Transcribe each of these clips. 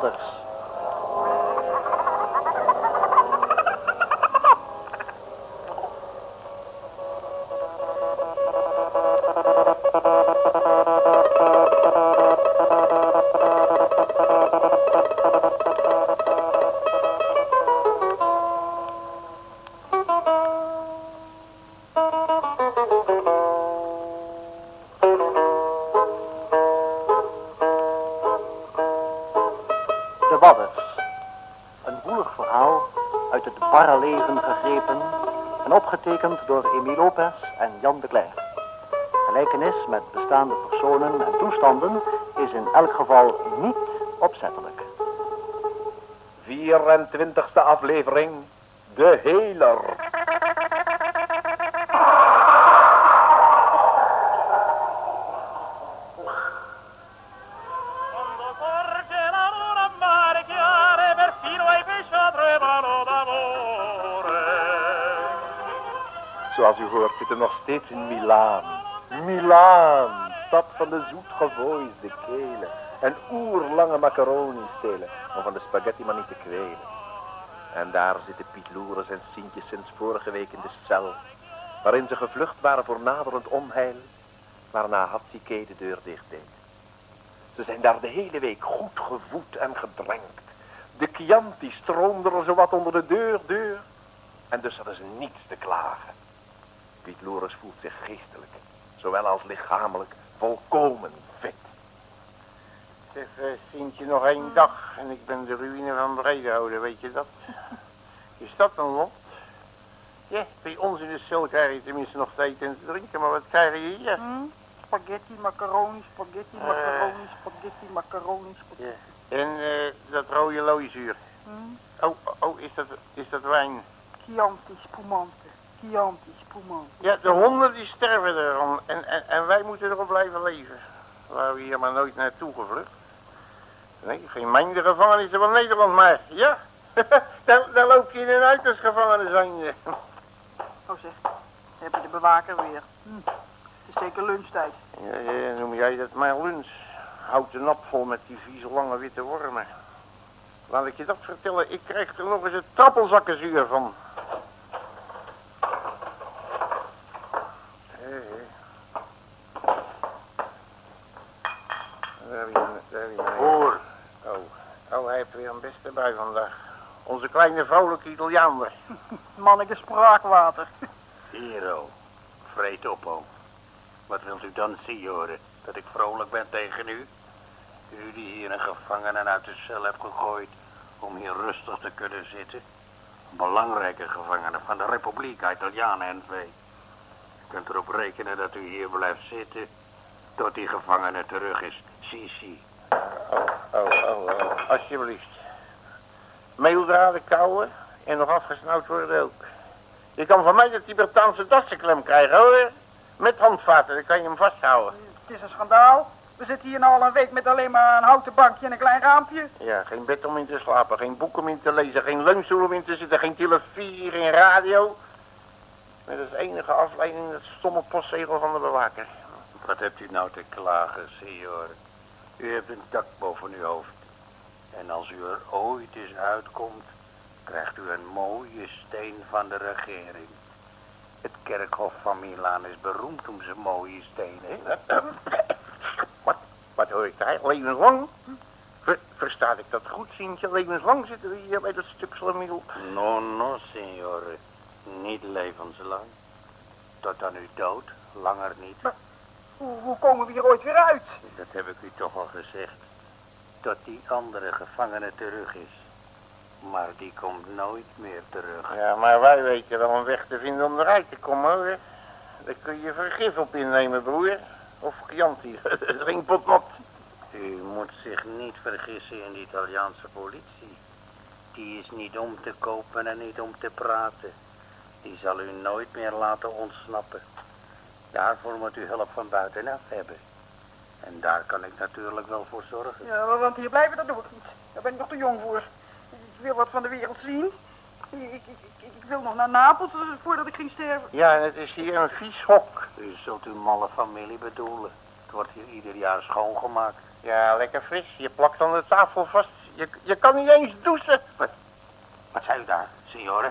bothered. Barre leven gegrepen en opgetekend door Emile Lopez en Jan de Cler. Gelijkenis met bestaande personen en toestanden is in elk geval niet opzettelijk. 24e aflevering, De Heler. Zoals u hoort zitten nog steeds in Milaan. Milaan, stad van de zoetgevoisde kelen. En oerlange macaroni stelen, om van de spaghetti maar niet te kwelen. En daar zitten Piet Loeres en Sientje sinds vorige week in de cel, waarin ze gevlucht waren voor naderend onheil, waarna Hatsike de deur dicht deed. Ze zijn daar de hele week goed gevoed en gedrenkt. De Chianti stroomde er zowat onder de deur, deur. En dus hadden ze niets te klagen. Piet Loeres voelt zich geestelijk, zowel als lichamelijk, volkomen fit. Zeg, eh, Sintje, nog één dag en ik ben de ruïne van Bredehouden, weet je dat? Is dat een lot? Ja, bij ons in de cel krijg je tenminste nog te eten en te drinken, maar wat krijg je hier? Hm? Spaghetti, macaroni, spaghetti, Eh. macaroni, spaghetti, macaroni, spaghetti. Ja. En eh, dat rode looizuur. Hm? Oh, oh, is dat, is dat wijn? Chianti, spumante. Chianti, spumante. Ja, de honden die sterven erom en, en, en wij moeten erop blijven leven. Waar we hier maar nooit naartoe gevlucht. Nee, geen mijne gevangenissen van Nederland, maar ja, daar, daar loop je in en uit als gevangenen zijn. Oh zeg, heb je de bewaker weer. Hm. Het is zeker lunchtijd. Ja, ja, noem jij dat maar lunch? Houd de nap vol met die vieze lange witte wormen. Laat ik je dat vertellen, ik krijg er nog eens een trappelzakkenzuur van. Hé, hé. Hoor. Oh, oh, hij heeft weer een beste bij vandaag. Onze kleine vrouwelijke Italiaaner. Manneke spraakwater. Hero, vreet op, oom. Wat wilt u dan, signore? Dat ik vrolijk ben tegen u? U die hier een gevangene uit de cel hebt gegooid om hier rustig te kunnen zitten? Een belangrijke gevangene van de Republiek Italianen NV. U kunt erop rekenen dat u hier blijft zitten tot die gevangene terug is. Oh, oh, oh, oh, alsjeblieft. Meeldraden kauwen en nog afgesnauwd worden ook. Je kan van mij de Tibetaanse dassenklem krijgen hoor. Met handvaten, dan kan je hem vasthouden. Het is een schandaal. We zitten hier nou al een week met alleen maar een houten bankje en een klein raampje. Ja, geen bed om in te slapen, geen boek om in te lezen, geen leunstoel om in te zitten, geen televisie, geen radio. Met als enige afleiding het stomme postzegel van de bewaker. Wat hebt u nou te klagen, signor? U heeft een dak boven uw hoofd. En als u er ooit eens uitkomt, krijgt u een mooie steen van de regering. Het kerkhof van Milaan is beroemd om zijn mooie stenen. Wat? Wat hoor ik daar? Levenslang? Ver, verstaat ik dat goed, Sintje? Levenslang zitten we hier bij dat stuk slamiel. No, no, signore. Niet levenslang. Tot aan uw dood, langer niet. Hoe, hoe komen we hier ooit weer uit? Dat heb ik u toch al gezegd. Tot die andere gevangene terug is. Maar die komt nooit meer terug. Ja, maar wij weten wel een weg te vinden om eruit te komen, hoor. Daar kun je vergif op innemen, broer. Of Chianti, geen potnot. U moet zich niet vergissen in de Italiaanse politie. Die is niet om te kopen en niet om te praten. Die zal u nooit meer laten ontsnappen. Daarvoor moet u hulp van buitenaf hebben. En daar kan ik natuurlijk wel voor zorgen. Ja, maar want hier blijven, dat doe ik niet. Daar ben ik nog te jong voor. Ik wil wat van de wereld zien. Ik, ik, ik, wil nog naar Napels voordat ik ging sterven. Ja, en het is hier een vies hok. U zult uw malle familie bedoelen. Het wordt hier ieder jaar schoongemaakt. Ja, lekker fris. Je plakt aan de tafel vast. je, je kan niet eens douchen. Wat zei u daar, signore?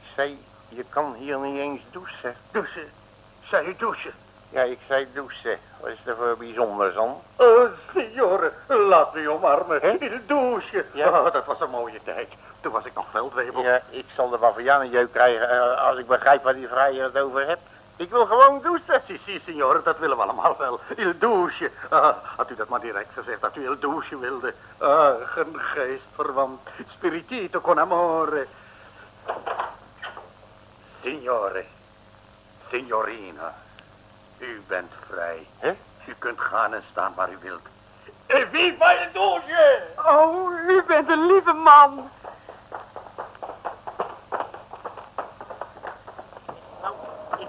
Ik zei, je kan hier niet eens douchen. Douchen. Zei u douchen? Ja, ik zei douchen. Wat is er voor bijzonders dan? Oh, signore, laat me omarmen. De douche. Ja. Oh, dat was een mooie tijd. Toen was ik nog veldwebel. Ja, ik zal de bavianenjeuk krijgen eh, als ik begrijp waar die vrijer het over hebt. Ik wil gewoon douchen. Si, si, signore, dat willen we allemaal wel. Il douche. Ah, had u dat maar direct gezegd, dat u il douche wilde. Ach, een geestverwant. Spiritito con amore. Signore. Signorina. U bent vrij. Hè? U kunt gaan en staan waar u wilt. En viva il douche! Oh, u bent een lieve man. Nou, ik,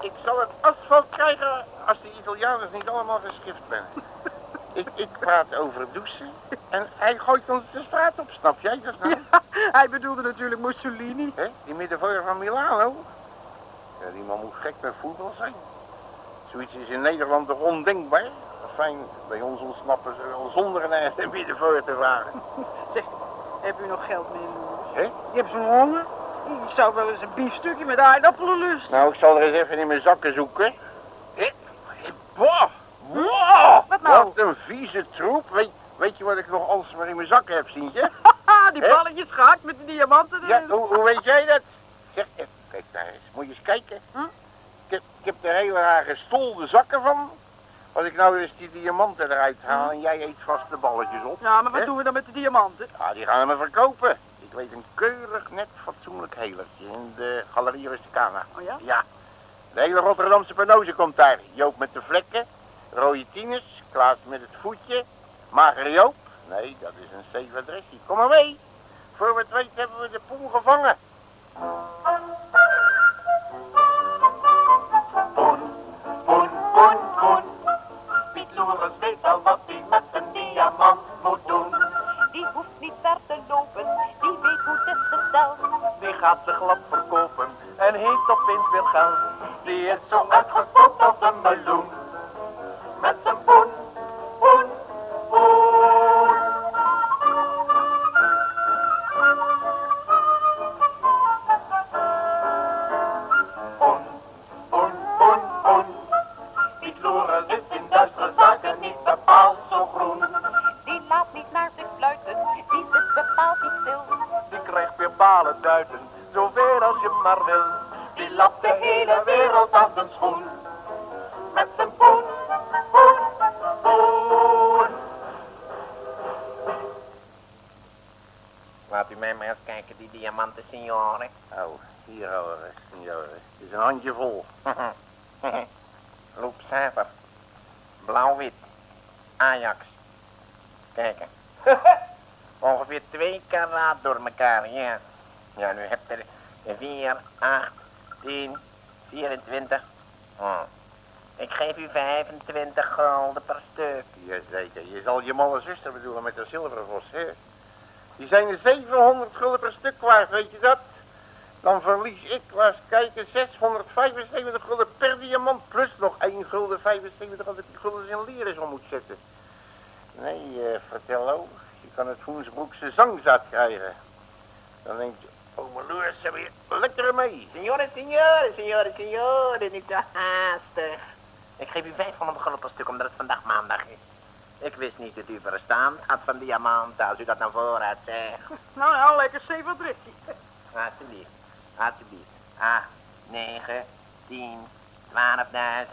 ik zal het asfalt krijgen als de Italianen niet allemaal geschift zijn. ik, ik praat over douchen en hij gooit ons de straat op, snap jij dat nou? Ja, hij bedoelde natuurlijk Mussolini. Hè? Die middenvelder van Milano. Ja, die man moet gek met voetbal zijn. Zoiets is in Nederland toch ondenkbaar? Fijn, bij ons ontsnappen ze wel zonder een een middenvelder te vragen. Zeg, heb u nog geld mee, Loes? Hè? Je hebt zo'n honger. Ik zou wel eens een biefstukje met aardappelen lusten. Nou, ik zal er eens even in mijn zakken zoeken. Hé, Boah, boah, Wat nou? Wat een vieze troep. Weet, weet je wat ik nog alsmaar in mijn zakken heb, Sientje? Haha, die balletjes gehakt met de diamanten Ja, erin. hoe, hoe weet jij dat? Zeg, eh, kijk daar eens. Moet je eens kijken. Hm? Ik, heb, ik heb er hele raar gestolde zakken van. Als ik nou eens die diamanten eruit haal en jij eet vast de balletjes op. Ja, maar wat Hè? doen we dan met de diamanten? Ja, die gaan we verkopen. Ik weet een keurig, net, fatsoenlijk helertje in de Galerie Rusticana. Oh ja? Ja. De hele Rotterdamse penose komt daar. Joop met de vlekken, rode tieners, Klaas met het voetje, magere Joop. Nee, dat is een safe adressie. Kom maar mee. Voor we het weten hebben we de poen gevangen. Gaat zich glad verkopen en heeft opeens weer geld. Die is zo balen duiten, zoveel als je maar wil. Die lapt de hele wereld aan zijn schoen. Met zijn poen, poen, poen. Laat u mij maar eens kijken, die diamanten, signore. Oh, hier houden we, signore. Het is een handje vol. Loopcijfer. Blauw-wit. Ajax. Kijken. Ongeveer twee karaat door elkaar, ja. Ja, nu hebt er 4, 8, 10, 24. Hm. Ik geef u 25 gulden per stuk. Jazeker. Je zal je malle zuster bedoelen met de zilvervos, hè? Die zijn er 700 gulden per stuk waard, weet je dat? Dan verlies ik, laat kijken, 675 gulden per diamant. Plus nog 1 gulden 75 als ik die gulden in leren om moet zetten. Nee, eh vertel je kan het Voensbroekse zangzaad krijgen. Dan denk oh mijn loers, heb je lekker mee. Signore, signore, signore, signore, niet te haastig. Ik geef u 500 gulden per stuk omdat het vandaag maandag is. Ik wist niet dat u verstand had van diamanten, als u dat naar voren had zegt. Nou, nou, lekker safe adressie. Alsjeblieft, alsjeblieft. 8, 9, 10, 12.000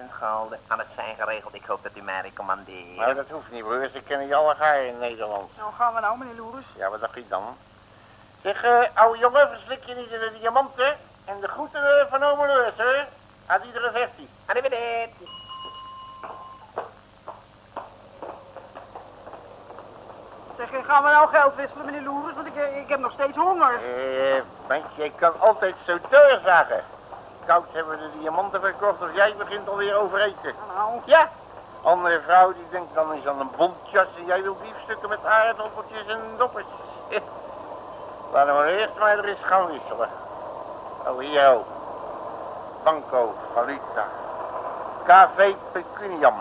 gulden. Alles zijn geregeld. Ik hoop dat u mij recommandeert. Nou, dat hoeft niet, broers. Ik ken je alle gaar in Nederland. Nou, gaan we nou, meneer Loeres. Ja, wat dacht je dan? Zeg, eh, ouwe jongen, verslik je niet in de diamanten. En de groeten eh, van ome Loes, hoor. Uit iedere versie. Arrivederci. Zeg, eh, gaan we nou geld wisselen, meneer Loeres? Want ik, ik heb nog steeds honger. Eh, bandje, ik kan altijd zo doorzagen. Koud hebben we de diamanten verkocht of jij begint alweer overeten. Nou, Ja, andere vrouw die denkt dan eens aan een bontjas en jij wil biefstukken met aardappeltjes en doppertjes. Laten we eerst maar er eens gaan wisselen. Oh, hier ook. Banco, valuta. KV Pecuniam.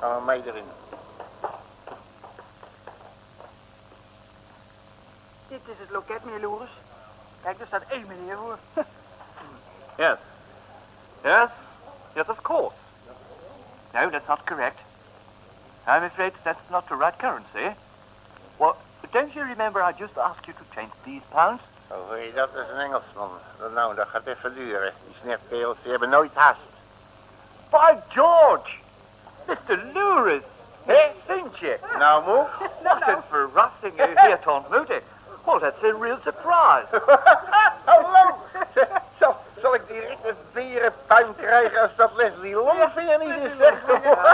Gaan we mee erin. Dit is het loket, meneer Loeres. Kijk, daar staat één meneer voor. Yes. Yes? Yes, of course. No, that's not correct. I'm afraid that's not the right currency. Well, don't you remember I just asked you to change these pounds? Oh, dat? Is een Engelsman. Nou, dat gaat even duren. Die snerpkeels, die hebben nooit haast. By George! Mr. Lewis! Hé, Sintje! Nou, moe? Wat een verrassing u hier te ontmoeten. Well, that's a real surprise. Hallo! Zal, ik direct een berenpuin krijgen als dat Leslie Longvinger niet is, zeg?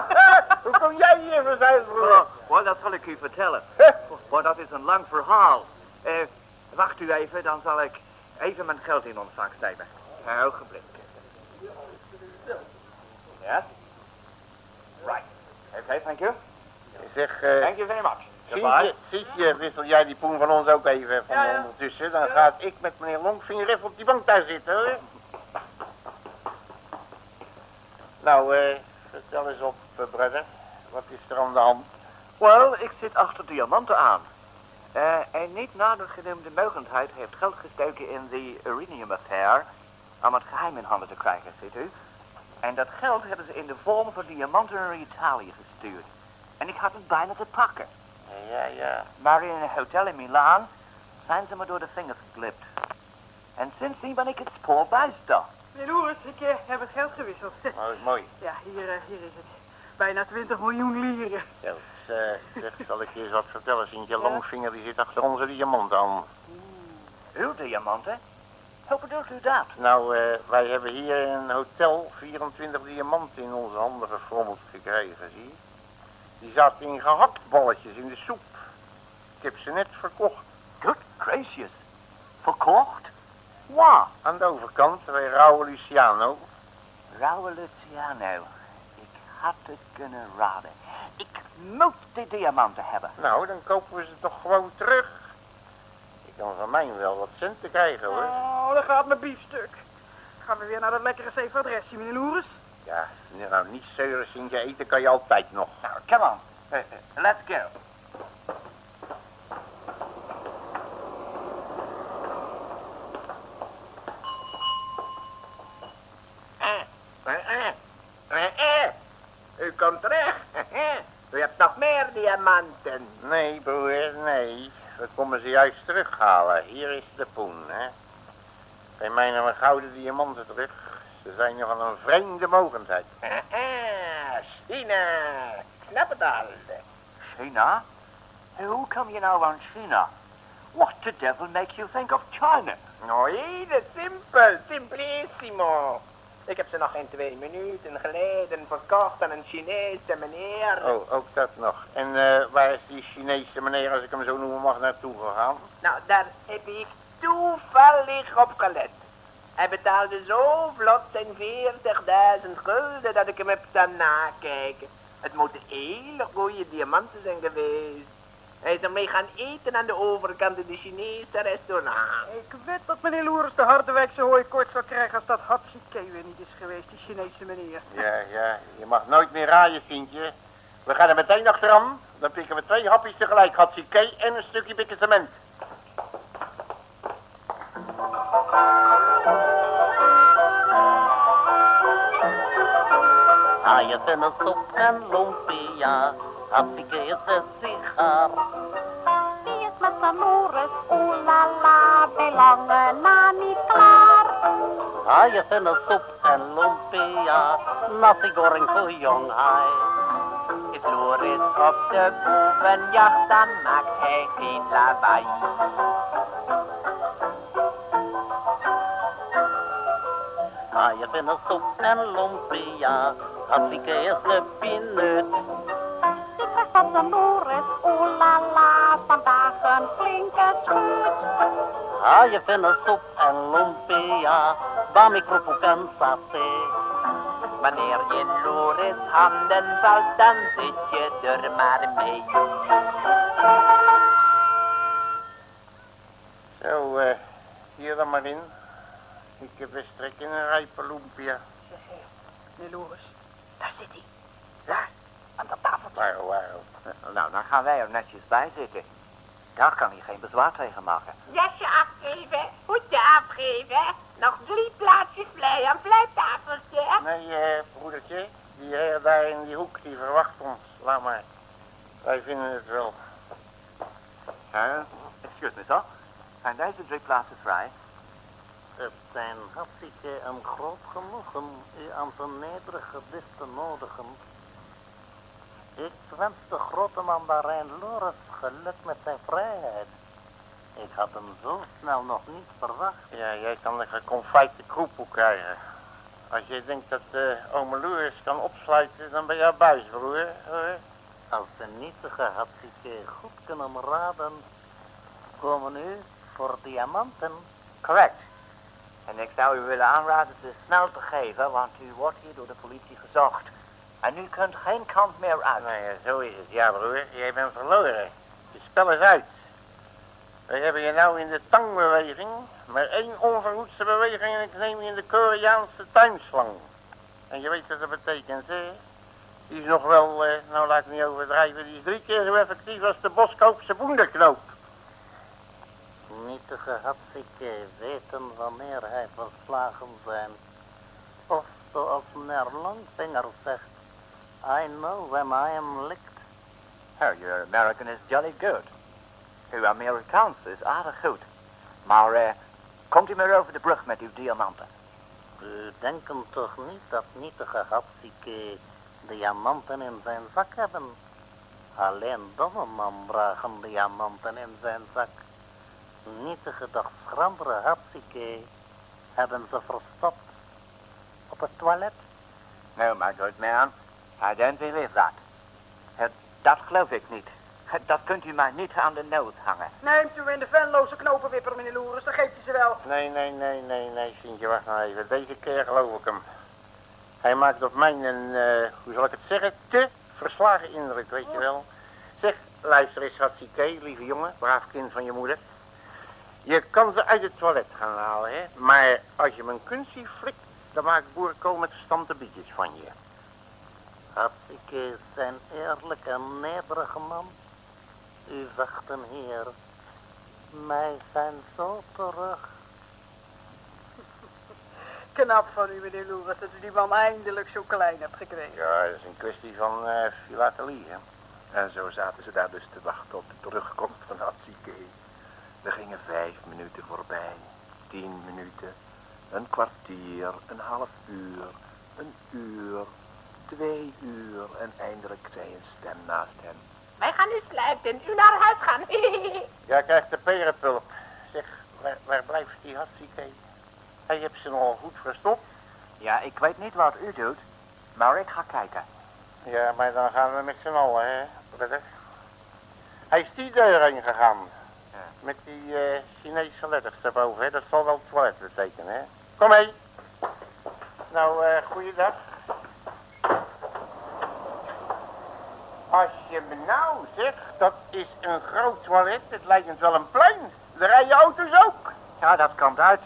Hoe kom jij hier van zijn, broer? Wel, dat zal ik u vertellen. Maar dat is een lang verhaal. Eh, wacht u even, dan zal ik even mijn geld in ontvangst nemen. Een ogenblik. Ja? Right. Okay, thank you. Zeg, eh... Thank you very much. Sientje, Sientje, wissel jij die poen van ons ook even van ondertussen. Dan gaat ik met meneer Longvinger even op die bank daar zitten, hoor. Nou, eh, vertel eens op, eh, brother. Wat is er aan de hand? Wel, ik zit achter diamanten aan. Eh, een niet nader genoemde mogendheid heeft geld gestoken in de Uranium Affair om het geheim in handen te krijgen, ziet u. En dat geld hebben ze in de vorm van diamanten naar Italië gestuurd. En ik had het bijna te pakken. Ja, ja. Maar in een hotel in Milaan zijn ze me door de vingers geglipt. En sindsdien ben ik het spoor bijster. Meneer Loeres, ik eh, heb het geld gewisseld. Mooi, mooi. Ja, hier, eh, hier is het. Bijna 20 miljoen lieren. Ja, eh, zeg, zal ik je eens wat vertellen, Sientje? Longvinger die zit achter onze diamant aan. Uw diamanten? Hoe bedoelt u dat? Nou, eh, wij hebben hier in een hotel 24 diamanten in onze handen gefrommeld gekregen, zie je? Die zaten in gehaktballetjes in de soep. Ik heb ze net verkocht. Good gracious. Verkocht? Waar? Aan de overkant, bij Rauwe Luciano. Rauwe Luciano. Ik had het kunnen raden. Ik moet die diamanten hebben. Nou, dan kopen we ze toch gewoon terug. Ik kan van mij wel wat centen krijgen, hoor. Oh, daar gaat mijn biefstuk. Gaan we weer naar dat lekkere safe adresje, meneer Loeres? Ja, nou, niet zeuren, Sintje. Eten kan je altijd nog. Nou, come on. Uh, uh, let's go. Eh, eh, eh, eh. U komt terecht. U hebt nog meer diamanten. Nee, broer, nee. We komen ze juist terughalen. Hier is de poen, hè. Geef mij een gouden diamanten terug. Ze zijn nog van een vreemde mogendheid. Eh, eh, China. Snap het al. China? Hoe kom je nou aan China? What the devil makes you think of China? Nou, heel simpel. Simplissimo. Ik heb ze nog geen twee minuten geleden verkocht aan een Chinese meneer. Oh, ook dat nog. En eh, waar is die Chinese meneer, als ik hem zo noemen mag, naartoe gegaan? Nou, daar heb ik toevallig op gelet. Hij betaalde zo vlot zijn 40.000 gulden dat ik hem heb staan nakijken. Het moeten hele goede diamanten zijn geweest. Hij is ermee gaan eten aan de overkant in de Chinese restaurant. Ik weet dat meneer Loeres de Harderwijkse hooi kort zou krijgen als dat Hatsike weer niet is geweest, die Chinese meneer. Ja, ja, je mag nooit meer raaien, Sintje. We gaan er meteen achteraan. Dan pikken we twee hapjes tegelijk, Hatsike en een stukje bikke cement. Haaienvennensoep en lumpia, een sigaar. Die is met zijn Loeres, oeh la la, bij lange na niet klaar. Haaienvennensoep en lumpia, nasi goreng voor jong haai. Is Loris op de boevenjacht, dan maakt hij geen lawaai. Haaienvennensoep en lumpia, hartstikke is de pineut. Van zijn Loeres, oeh la la, vandaag een flinke schut. Haaienvennensoep en lumpia, en saté. Wanneer je in Loris handen valt, dan zit je er maar mee. Zo, eh, hier dan maar in. Ik heb best trek in een rijpe lumpia. Meneer Loeres. Daar zit hij. Daar, de. Nou, dan gaan wij er netjes bij zitten. Daar kan hij geen bezwaar tegen maken. Jasje afgeven, hoedje afgeven. Nog drie plaatsjes vlei aan vleitafeltje. Nee, eh, broedertje. Die heer daar in die hoek, die verwacht ons. Laat maar. Wij vinden het wel. Uh, excuse me, sir. Zijn deze drie plaatsen vrij? Het zijn hartstikke een groot genoegen u aan zijn nederige dis te nodigen. Ik wens de grote mandarijn Loris geluk met zijn vrijheid. Ik had hem zo snel nog niet verwacht. Ja, jij kan de geconfijte kroepoe krijgen. Als je denkt dat uh, ome Loris kan opsluiten, dan ben je buis, broer. hoor. Als nietige hartstikke goed kunnen raden, komen u voor diamanten. Correct. En ik zou u willen aanraden ze snel te geven, want u wordt hier door de politie gezocht. En u kunt geen kant meer uit. Nou ja, zo is het. Ja, broer, jij bent verloren. Je spel is uit. We hebben je nou in de tangbeweging, maar één onverhoedse beweging en ik neem je in de Koreaanse tuinslang. En je weet wat dat betekent, hè? Die is nog wel, eh, nou laat ik niet overdrijven, die is drie keer zo effectief als de Boskoopse boenderknoop. Nietige hartstikke weten wanneer hij verslagen zijn. Of zoals meneer Longvinger zegt, I know when I am licked. Oh, your American is jolly good. Uw Amerikaans is aardig goed. Maar eh, komt u maar over de brug met uw diamanten. U denken toch niet dat nietige hartstikke diamanten in zijn zak hebben? Alleen domme man dragen diamanten in zijn zak. Nietige doch schrandere hartstikke hebben ze verstopt op het toilet. No, my good man. I don't believe that. Dat geloof ik niet. Dat kunt u mij niet aan de nood hangen. Neemt u in de venloze knopenwipper, meneer Loeres, dan geeft hij ze wel. Nee, nee, nee, nee, nee, Sintje, wacht nou even. Deze keer geloof ik hem. Hij maakt op mij een, eh, hoe zal ik het zeggen, te verslagen indruk, weet je wel. Zeg, luister eens, Hatsike, lieve jongen, braaf kind van je moeder. Je kan ze uit het toilet gaan halen, hè. Maar als je mijn kunstje flikt, dan maakt boerenkool met gestampte bietjes van je. Hartstikke zijn eerlijk en nederige man. U wachten hier. Mij zijn zo terug. Knap van u, meneer Loeres, dat u die man eindelijk zo klein hebt gekregen. Ja, dat is een kwestie van eh filatelie, hè. En zo zaten ze daar dus te wachten op de terugkomst van Hatsike. Er gingen vijf minuten voorbij, tien minuten, een kwartier, een half uur, een uur, twee uur en eindelijk zei een stem naast hem. Wij gaan nu sluiten, u naar huis gaan. Ja, krijgt de perenpulp. Zeg, waar, waar blijft die hartstikke? Hij heeft ze nogal goed verstopt. Ja, ik weet niet wat u doet, maar ik ga kijken. Ja, maar dan gaan we met z'n allen, hè, broeder. Hij is die deur heen gegaan. Ja. Met die eh, Chinese letters daarboven, hè. Dat zal wel toilet betekenen, hè. Kom mee. Nou, eh goeiedag. Als je me nou zegt, dat is een groot toilet. Het lijkt wel een plein. Er rijden auto's ook. Ja, dat komt uit.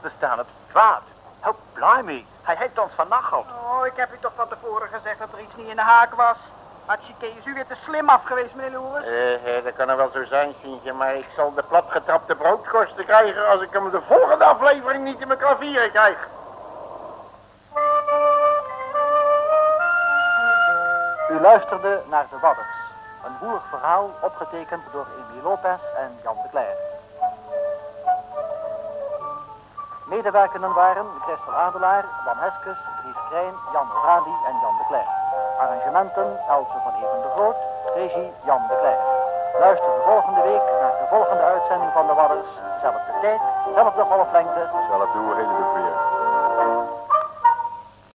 We staan op straat. Oh, blimey. Hij heeft ons vernacheld. Oh, ik heb u toch van tevoren gezegd dat er iets niet in de haak was. Hartstikke, is u weer te slim af geweest, meneer Loeres? Eh, eh, dat kan er wel zo zijn, Sintje, maar ik zal de platgetrapte broodkorsten krijgen als ik hem de volgende aflevering niet in mijn klavieren krijg. U luisterde naar De Wadders. Een woelig verhaal opgetekend door Emile Lopez en Jan de Cler. Medewerkenden waren Christel Adelaar, Wan Heskes, Dries Krijn, Jan Oradi en Jan de Cler. Arrangementen Else van Even de Groot, regie Jan de Cler. Luister de volgende week naar de volgende uitzending van De Wadders. Zelfde tijd, zelfde golflengte. Zelfde hoeveelheid weer.